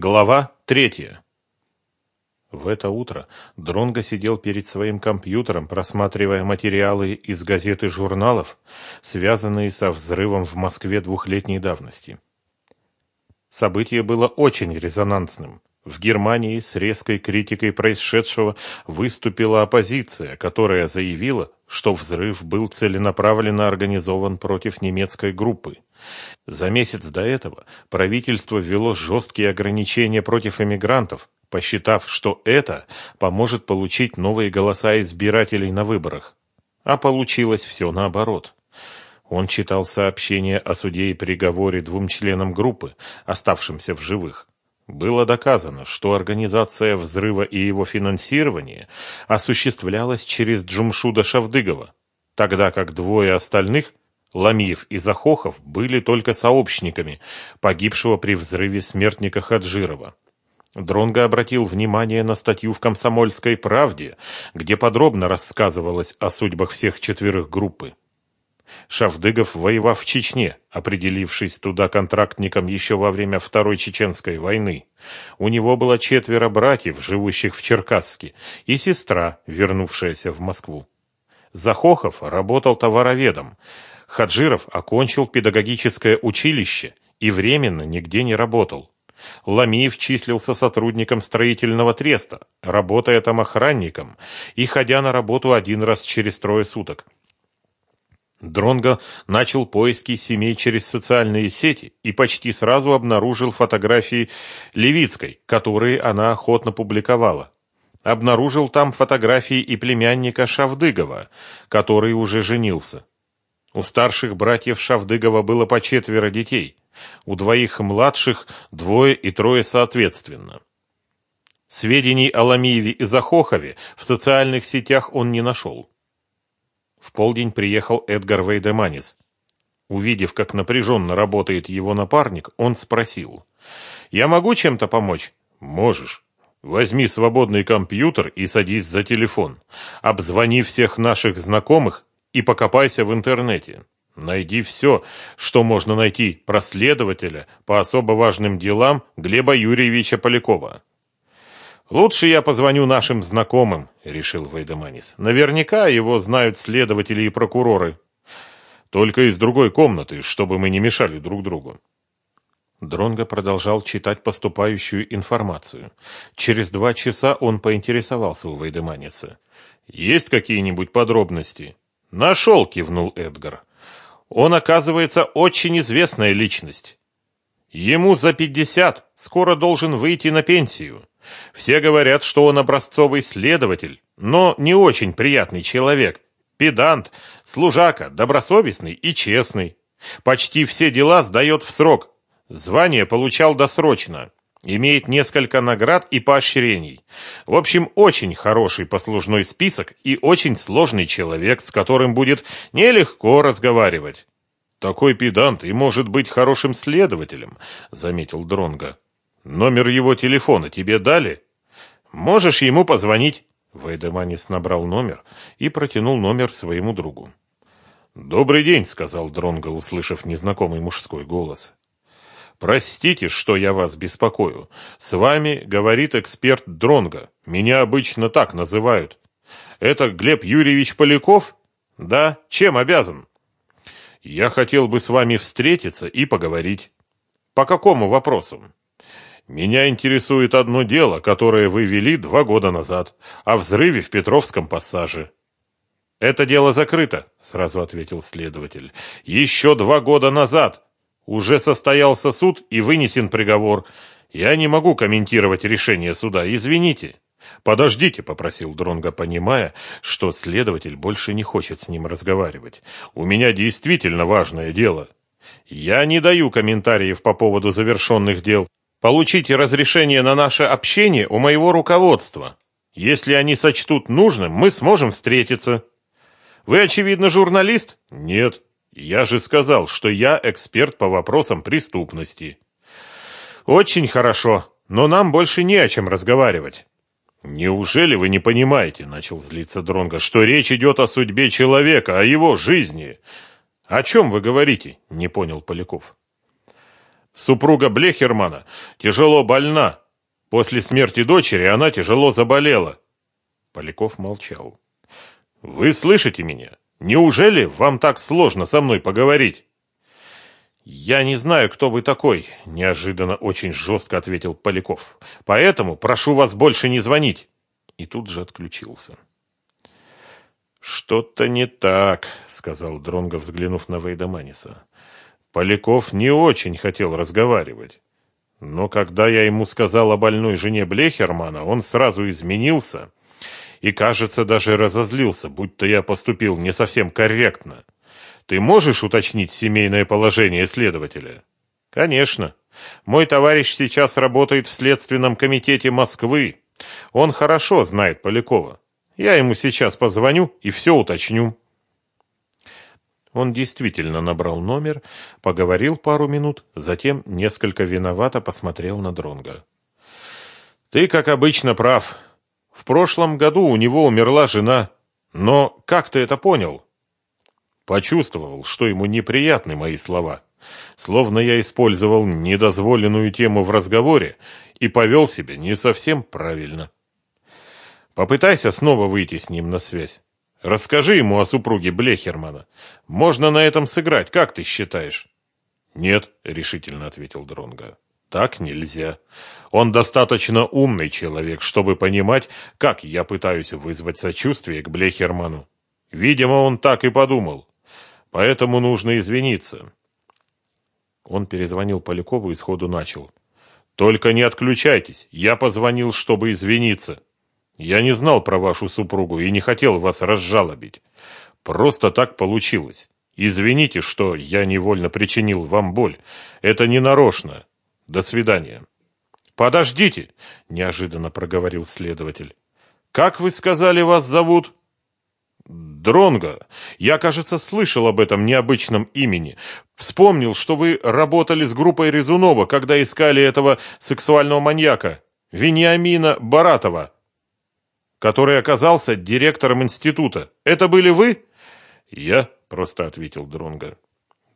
Глава третья. В это утро Дронго сидел перед своим компьютером, просматривая материалы из газет и журналов, связанные со взрывом в Москве двухлетней давности. Событие было очень резонансным. В Германии с резкой критикой происшедшего выступила оппозиция, которая заявила, что взрыв был целенаправленно организован против немецкой группы. За месяц до этого правительство ввело жесткие ограничения против эмигрантов, посчитав, что это поможет получить новые голоса избирателей на выборах. А получилось все наоборот. Он читал сообщение о суде и приговоре двум членам группы, оставшимся в живых. Было доказано, что организация взрыва и его финансирование осуществлялось через Джумшуда Шавдыгова, тогда как двое остальных, Ламиев и Захохов, были только сообщниками погибшего при взрыве смертника Хаджирова. Дронго обратил внимание на статью в «Комсомольской правде», где подробно рассказывалось о судьбах всех четверых группы. Шавдыгов воевав в Чечне, определившись туда контрактником еще во время Второй Чеченской войны. У него было четверо братьев, живущих в Черкасске, и сестра, вернувшаяся в Москву. Захохов работал товароведом. Хаджиров окончил педагогическое училище и временно нигде не работал. Ламиев числился сотрудником строительного треста, работая там охранником и ходя на работу один раз через трое суток. Дронго начал поиски семей через социальные сети и почти сразу обнаружил фотографии Левицкой, которые она охотно публиковала. Обнаружил там фотографии и племянника Шавдыгова, который уже женился. У старших братьев Шавдыгова было по четверо детей, у двоих младших двое и трое соответственно. Сведений о Ламиеве и Захохове в социальных сетях он не нашел. В полдень приехал Эдгар Вейдеманис. Увидев, как напряженно работает его напарник, он спросил. «Я могу чем-то помочь?» «Можешь. Возьми свободный компьютер и садись за телефон. Обзвони всех наших знакомых и покопайся в интернете. Найди все, что можно найти про следователя по особо важным делам Глеба Юрьевича Полякова. «Лучше я позвоню нашим знакомым», — решил Вейдеманис. «Наверняка его знают следователи и прокуроры. Только из другой комнаты, чтобы мы не мешали друг другу». Дронго продолжал читать поступающую информацию. Через два часа он поинтересовался у Вейдеманиса. «Есть какие-нибудь подробности?» «Нашел», — кивнул Эдгар. «Он, оказывается, очень известная личность. Ему за пятьдесят, скоро должен выйти на пенсию. Все говорят, что он образцовый следователь, но не очень приятный человек. Педант, служака, добросовестный и честный. Почти все дела сдает в срок. Звание получал досрочно. Имеет несколько наград и поощрений. В общем, очень хороший послужной список и очень сложный человек, с которым будет нелегко разговаривать. Такой педант и может быть хорошим следователем, заметил Дронга. Номер его телефона тебе дали? Можешь ему позвонить. Вейдеманис набрал номер и протянул номер своему другу. «Добрый день», — сказал Дронго, услышав незнакомый мужской голос. «Простите, что я вас беспокою. С вами говорит эксперт Дронго. Меня обычно так называют. Это Глеб Юрьевич Поляков? Да, чем обязан?» «Я хотел бы с вами встретиться и поговорить». «По какому вопросу?» Меня интересует одно дело, которое вы вели два года назад, о взрыве в Петровском пассаже. Это дело закрыто, сразу ответил следователь. Еще два года назад уже состоялся суд и вынесен приговор. Я не могу комментировать решение суда, извините. Подождите, попросил Дронга, понимая, что следователь больше не хочет с ним разговаривать. У меня действительно важное дело. Я не даю комментариев по поводу завершенных дел. Получите разрешение на наше общение у моего руководства. Если они сочтут нужным, мы сможем встретиться. Вы, очевидно, журналист? Нет. Я же сказал, что я эксперт по вопросам преступности. Очень хорошо, но нам больше не о чем разговаривать. Неужели вы не понимаете, начал злиться Дронга, что речь идет о судьбе человека, о его жизни? О чем вы говорите? Не понял Поляков. Супруга Блехермана тяжело больна. После смерти дочери она тяжело заболела. Поляков молчал. Вы слышите меня? Неужели вам так сложно со мной поговорить? Я не знаю, кто вы такой, неожиданно очень жестко ответил Поляков. Поэтому прошу вас больше не звонить. И тут же отключился. Что-то не так, сказал Дронго, взглянув на Вейдаманиса. Поляков не очень хотел разговаривать. Но когда я ему сказал о больной жене Блехермана, он сразу изменился и, кажется, даже разозлился, будто я поступил не совсем корректно. Ты можешь уточнить семейное положение следователя? Конечно. Мой товарищ сейчас работает в Следственном комитете Москвы. Он хорошо знает Полякова. Я ему сейчас позвоню и все уточню. Он действительно набрал номер, поговорил пару минут, затем несколько виновато посмотрел на Дронга. Ты, как обычно, прав. В прошлом году у него умерла жена. Но как ты это понял? Почувствовал, что ему неприятны мои слова. Словно я использовал недозволенную тему в разговоре и повел себя не совсем правильно. Попытайся снова выйти с ним на связь. Расскажи ему о супруге Блехермана. Можно на этом сыграть, как ты считаешь? Нет, решительно ответил Дронга. Так нельзя. Он достаточно умный человек, чтобы понимать, как я пытаюсь вызвать сочувствие к Блехерману. Видимо, он так и подумал. Поэтому нужно извиниться. Он перезвонил Полякову и сходу начал. Только не отключайтесь. Я позвонил, чтобы извиниться. Я не знал про вашу супругу и не хотел вас разжалобить. Просто так получилось. Извините, что я невольно причинил вам боль. Это не нарочно. До свидания. Подождите, неожиданно проговорил следователь. Как вы сказали, вас зовут? Дронго. Я, кажется, слышал об этом необычном имени. Вспомнил, что вы работали с группой Резунова, когда искали этого сексуального маньяка, Вениамина Баратова который оказался директором института. Это были вы? Я просто ответил Дронга.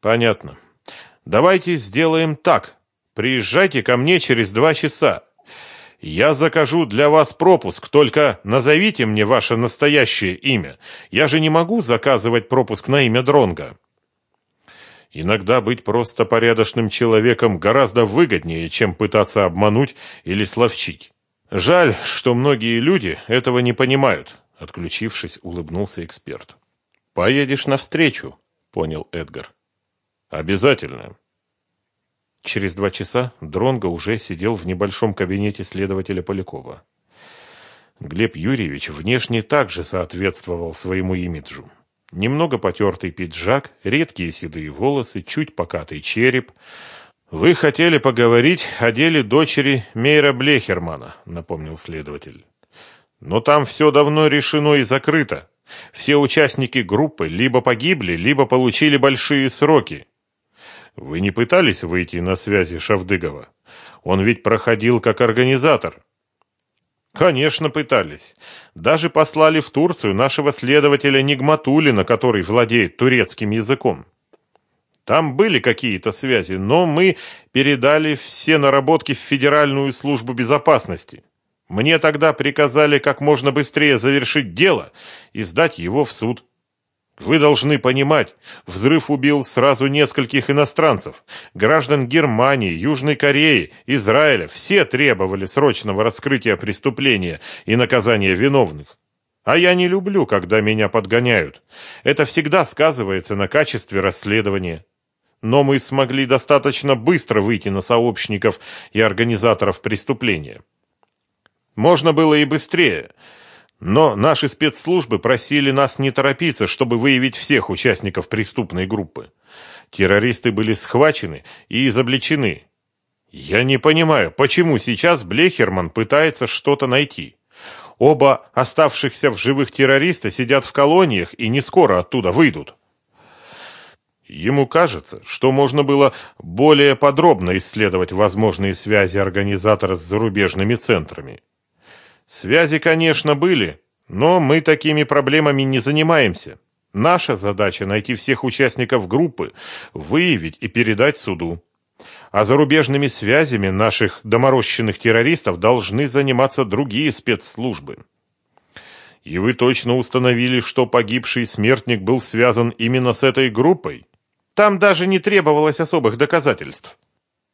Понятно. Давайте сделаем так. Приезжайте ко мне через два часа. Я закажу для вас пропуск, только назовите мне ваше настоящее имя. Я же не могу заказывать пропуск на имя Дронга. Иногда быть просто порядочным человеком гораздо выгоднее, чем пытаться обмануть или словчить. Жаль, что многие люди этого не понимают, отключившись, улыбнулся эксперт. Поедешь навстречу, понял Эдгар. Обязательно. Через два часа Дронго уже сидел в небольшом кабинете следователя Полякова. Глеб Юрьевич внешне также соответствовал своему имиджу. Немного потертый пиджак, редкие седые волосы, чуть покатый череп, «Вы хотели поговорить о деле дочери Мейра Блехермана», — напомнил следователь. «Но там все давно решено и закрыто. Все участники группы либо погибли, либо получили большие сроки. Вы не пытались выйти на связи Шавдыгова? Он ведь проходил как организатор». Конечно, пытались. Даже послали в Турцию нашего следователя Нигматулина, который владеет турецким языком. Там были какие-то связи, но мы передали все наработки в Федеральную службу безопасности. Мне тогда приказали как можно быстрее завершить дело и сдать его в суд. Вы должны понимать, взрыв убил сразу нескольких иностранцев. Граждан Германии, Южной Кореи, Израиля. Все требовали срочного раскрытия преступления и наказания виновных. А я не люблю, когда меня подгоняют. Это всегда сказывается на качестве расследования но мы смогли достаточно быстро выйти на сообщников и организаторов преступления. Можно было и быстрее, но наши спецслужбы просили нас не торопиться, чтобы выявить всех участников преступной группы. Террористы были схвачены и изобличены. Я не понимаю, почему сейчас Блехерман пытается что-то найти. Оба оставшихся в живых террориста сидят в колониях и не скоро оттуда выйдут. Ему кажется, что можно было более подробно исследовать возможные связи организатора с зарубежными центрами. Связи, конечно, были, но мы такими проблемами не занимаемся. Наша задача найти всех участников группы, выявить и передать суду. А зарубежными связями наших доморощенных террористов должны заниматься другие спецслужбы. И вы точно установили, что погибший смертник был связан именно с этой группой? Там даже не требовалось особых доказательств.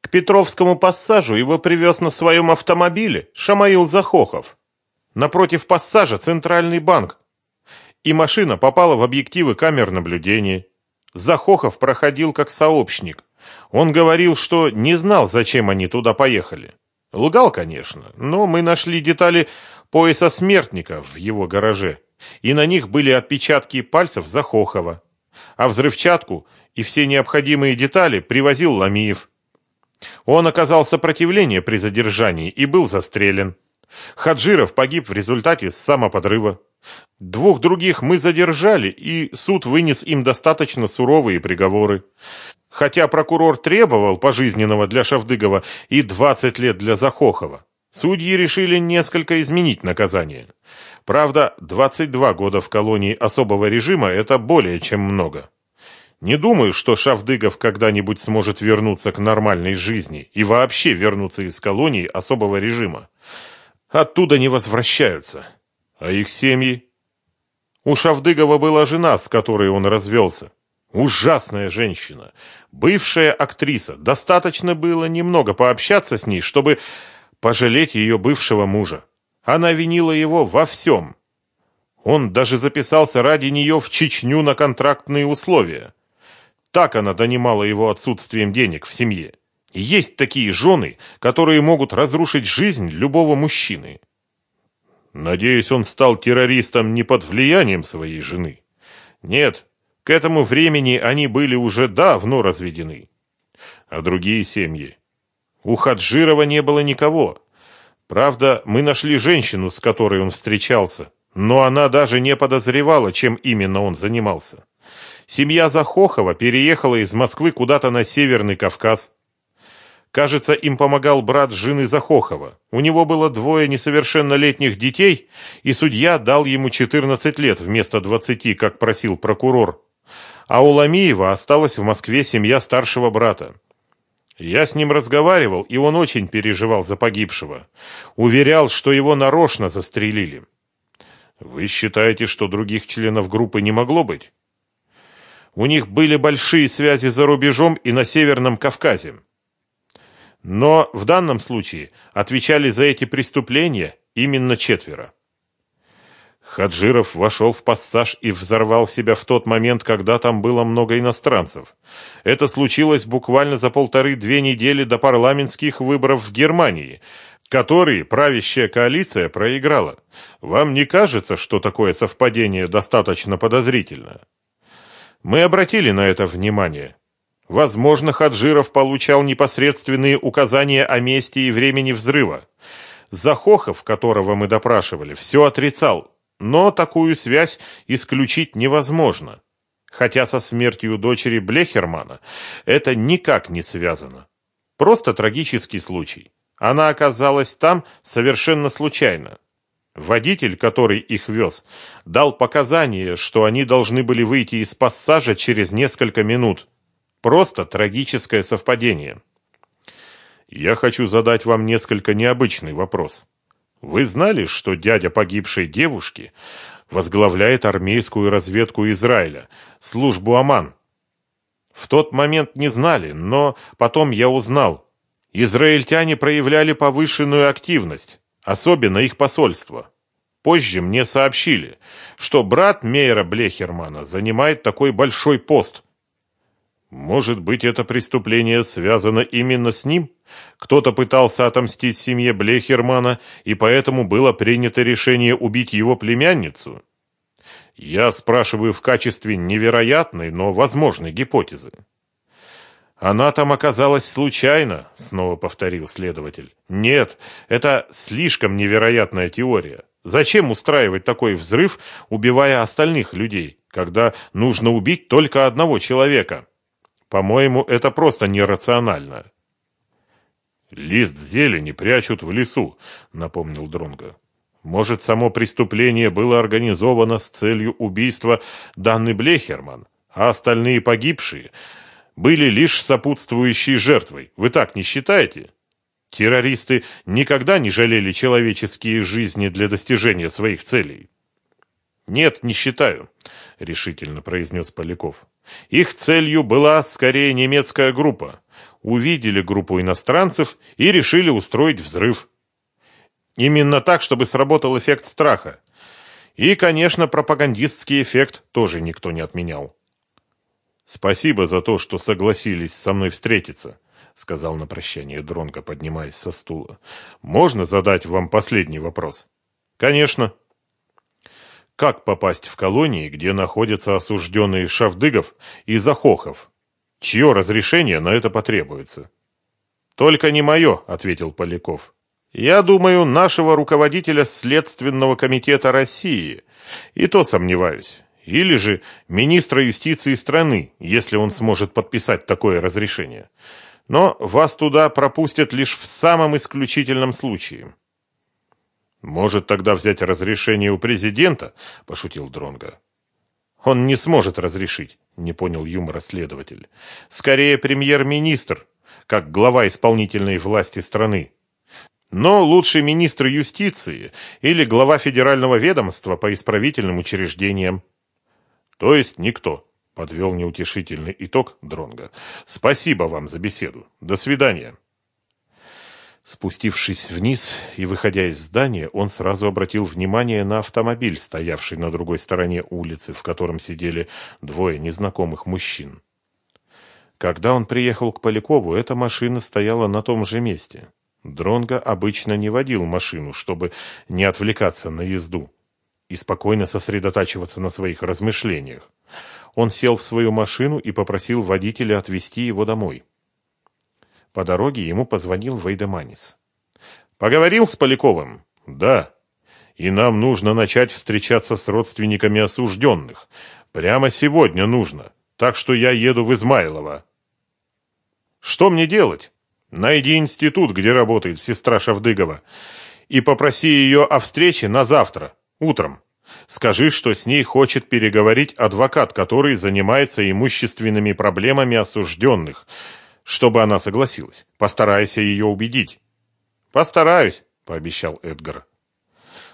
К Петровскому пассажу его привез на своем автомобиле Шамаил Захохов. Напротив пассажа Центральный банк. И машина попала в объективы камер наблюдения. Захохов проходил как сообщник. Он говорил, что не знал, зачем они туда поехали. Лгал, конечно, но мы нашли детали пояса смертника в его гараже, и на них были отпечатки пальцев Захохова. А взрывчатку и все необходимые детали привозил Ламиев. Он оказал сопротивление при задержании и был застрелен. Хаджиров погиб в результате самоподрыва. Двух других мы задержали, и суд вынес им достаточно суровые приговоры. Хотя прокурор требовал пожизненного для Шавдыгова и 20 лет для Захохова, судьи решили несколько изменить наказание. Правда, 22 года в колонии особого режима – это более чем много. Не думаю, что Шавдыгов когда-нибудь сможет вернуться к нормальной жизни и вообще вернуться из колонии особого режима. Оттуда не возвращаются. А их семьи? У Шавдыгова была жена, с которой он развелся. Ужасная женщина. Бывшая актриса. Достаточно было немного пообщаться с ней, чтобы пожалеть ее бывшего мужа. Она винила его во всем. Он даже записался ради нее в Чечню на контрактные условия. Так она донимала его отсутствием денег в семье. Есть такие жены, которые могут разрушить жизнь любого мужчины. Надеюсь, он стал террористом не под влиянием своей жены. Нет, к этому времени они были уже давно разведены. А другие семьи? У Хаджирова не было никого. Правда, мы нашли женщину, с которой он встречался, но она даже не подозревала, чем именно он занимался. Семья Захохова переехала из Москвы куда-то на Северный Кавказ. Кажется, им помогал брат жены Захохова. У него было двое несовершеннолетних детей, и судья дал ему 14 лет вместо 20, как просил прокурор. А у Ламиева осталась в Москве семья старшего брата. Я с ним разговаривал, и он очень переживал за погибшего. Уверял, что его нарочно застрелили. Вы считаете, что других членов группы не могло быть? У них были большие связи за рубежом и на Северном Кавказе. Но в данном случае отвечали за эти преступления именно четверо. Хаджиров вошел в пассаж и взорвал себя в тот момент, когда там было много иностранцев. Это случилось буквально за полторы-две недели до парламентских выборов в Германии, которые правящая коалиция проиграла. Вам не кажется, что такое совпадение достаточно подозрительно? Мы обратили на это внимание. Возможно, Хаджиров получал непосредственные указания о месте и времени взрыва. Захохов, которого мы допрашивали, все отрицал, но такую связь исключить невозможно. Хотя со смертью дочери Блехермана это никак не связано. Просто трагический случай. Она оказалась там совершенно случайно. Водитель, который их вез, дал показания, что они должны были выйти из пассажа через несколько минут. Просто трагическое совпадение. Я хочу задать вам несколько необычный вопрос. Вы знали, что дядя погибшей девушки возглавляет армейскую разведку Израиля, службу Аман? В тот момент не знали, но потом я узнал. Израильтяне проявляли повышенную активность. Особенно их посольство. Позже мне сообщили, что брат Мейера Блехермана занимает такой большой пост. Может быть, это преступление связано именно с ним? Кто-то пытался отомстить семье Блехермана, и поэтому было принято решение убить его племянницу? Я спрашиваю в качестве невероятной, но возможной гипотезы. Она там оказалась случайно, снова повторил следователь. Нет, это слишком невероятная теория. Зачем устраивать такой взрыв, убивая остальных людей, когда нужно убить только одного человека? По-моему, это просто нерационально. Лист зелени прячут в лесу, напомнил Дронга. Может, само преступление было организовано с целью убийства Данны Блехерман, а остальные погибшие были лишь сопутствующей жертвой. Вы так не считаете? Террористы никогда не жалели человеческие жизни для достижения своих целей. Нет, не считаю, решительно произнес Поляков. Их целью была скорее немецкая группа. Увидели группу иностранцев и решили устроить взрыв. Именно так, чтобы сработал эффект страха. И, конечно, пропагандистский эффект тоже никто не отменял. Спасибо за то, что согласились со мной встретиться, сказал на прощание Дронго, поднимаясь со стула. Можно задать вам последний вопрос? Конечно. Как попасть в колонии, где находятся осужденные Шавдыгов и Захохов? Чье разрешение на это потребуется? Только не мое, ответил Поляков. Я думаю, нашего руководителя Следственного комитета России. И то сомневаюсь. Или же министра юстиции страны, если он сможет подписать такое разрешение. Но вас туда пропустят лишь в самом исключительном случае. Может тогда взять разрешение у президента, пошутил Дронга. Он не сможет разрешить, не понял юмора следователь. Скорее премьер-министр, как глава исполнительной власти страны. Но лучше министр юстиции или глава федерального ведомства по исправительным учреждениям. То есть никто, подвел неутешительный итог Дронга. Спасибо вам за беседу. До свидания. Спустившись вниз и выходя из здания, он сразу обратил внимание на автомобиль, стоявший на другой стороне улицы, в котором сидели двое незнакомых мужчин. Когда он приехал к Полякову, эта машина стояла на том же месте. Дронго обычно не водил машину, чтобы не отвлекаться на езду и спокойно сосредотачиваться на своих размышлениях. Он сел в свою машину и попросил водителя отвезти его домой. По дороге ему позвонил Вейдеманис. «Поговорил с Поляковым?» «Да. И нам нужно начать встречаться с родственниками осужденных. Прямо сегодня нужно. Так что я еду в Измайлово». «Что мне делать?» «Найди институт, где работает сестра Шавдыгова, и попроси ее о встрече на завтра, утром. Скажи, что с ней хочет переговорить адвокат, который занимается имущественными проблемами осужденных, чтобы она согласилась. Постарайся ее убедить. Постараюсь, пообещал Эдгар.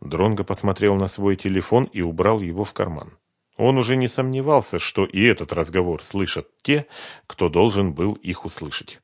Дронго посмотрел на свой телефон и убрал его в карман. Он уже не сомневался, что и этот разговор слышат те, кто должен был их услышать.